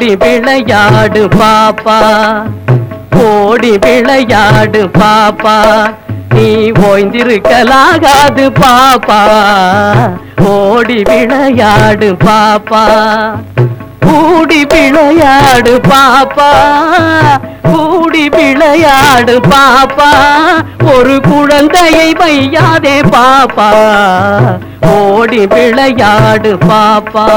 ஓடி விளையாடு பாப்பா. ஓடி விளையாடு பாப்பா. நீ ஓய்ந்திருக்கலாகாது பாப்பா. ஓடி விளையாடு பாப்பா. கூடி விளையாடு பாப்பா. கூடி விளையாடு பாப்பா. ஒரு குழந்தையை வையாதே பாப்பா. ஓடி விளையாடு பாப்பா.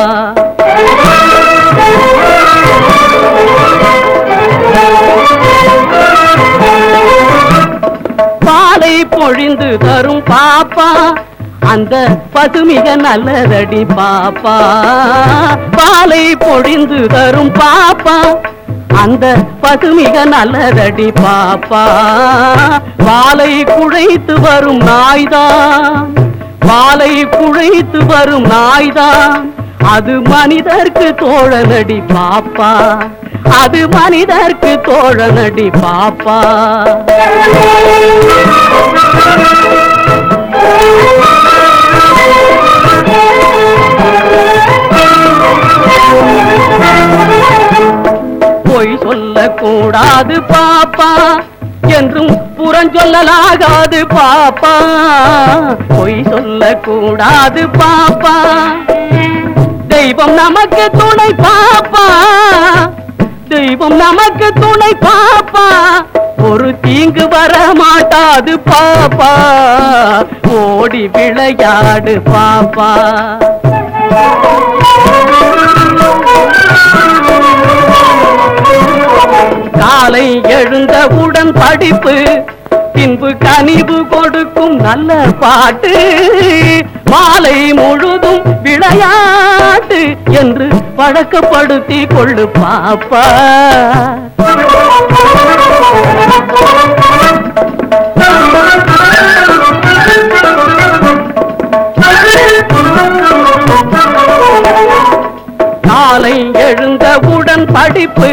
பாலை பொழிந்து தரும் பாப்பா அந்த பசுமிக நல்லதடி பாப்பா. பாலை பொழிந்து தரும் பாப்பா அந்த பசுமிக நல்லதடி பாப்பா. பாலை குழைத்து வரும் நாய்தான் பாலை குழைத்து வரும் நாய்தான் அது மனிதர்க்கு தோழனடி பாப்பா. அது மனிதர்க்கு தோழனடி பாப்பா. பொய் சொல்லக்கூடாது பாப்பா என்றும் புறஞ்சொல்லலாகாது பாப்பா. பொய் சொல்லக்கூடாது பாப்பா. தெய்வம் நமக்கு துணை பாப்பா. தெய்வம் நமக்கு துணை பாப்பா. ஒரு தீங்கு வர மாட்டாது பாப்பா. ஓடி விளையாடு பாப்பா. காலை எழுந்தவுடன் படிப்பு பின்பு கனிவு கொடுக்கும் நல்ல பாட்டு மாலை முழுதும் விளையாட்டு என்று பழக்கப்படுத்தி கொள்ளு பாப்பா. காலை எழுந்தவுடன் படிப்பு.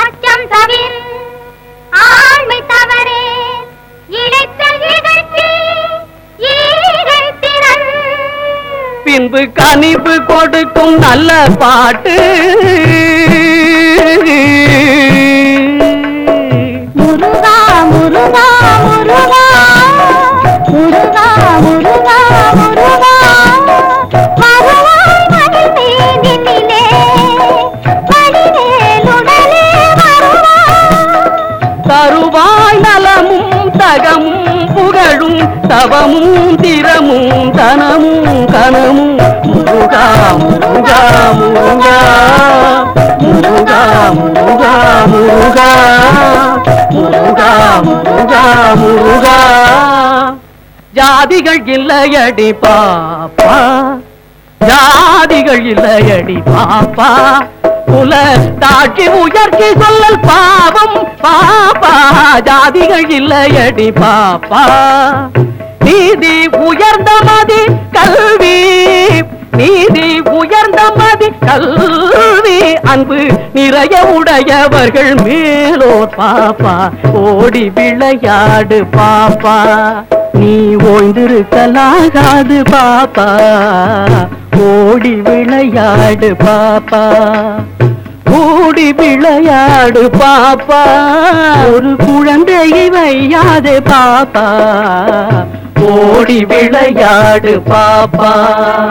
அச்சம் தவிர பின்பு கனிவு கொடுக்கும் நல்ல பாட்டு. முருகா முருகா முருகா. முருகா முருகா முருகா. தருவாய் நலமும் தகமும் புகழும் தவமும் திறமும் தனமும் கனமும் முருகா முருகா முருகா. முருகா முருகா முருகா. முருகா முருகா முருகா. ஜாதிகள் இல்லையடி பாப்பா. ஜாதிகள் இல்லையடி பாப்பா. குல தாட்சி உயர்த்தி சொல்லல் பாவம் பாப்பா. ஜாதிகள் இல்லையடி பாப்பா. நீதி உயர்ந்த மதி கல்வி உடையவர்கள் மேலோர் பாப்பா ஓடி விளையாடு பாப்பா. நீ ஓய்ந்திருக்கலாகாது பாப்பா ஓடி விளையாடு பாப்பா. ஓடி விளையாடு பாப்பா ஒரு குழந்தையை வையாதே பாப்பா. ஓடி விளையாடு பாப்பா.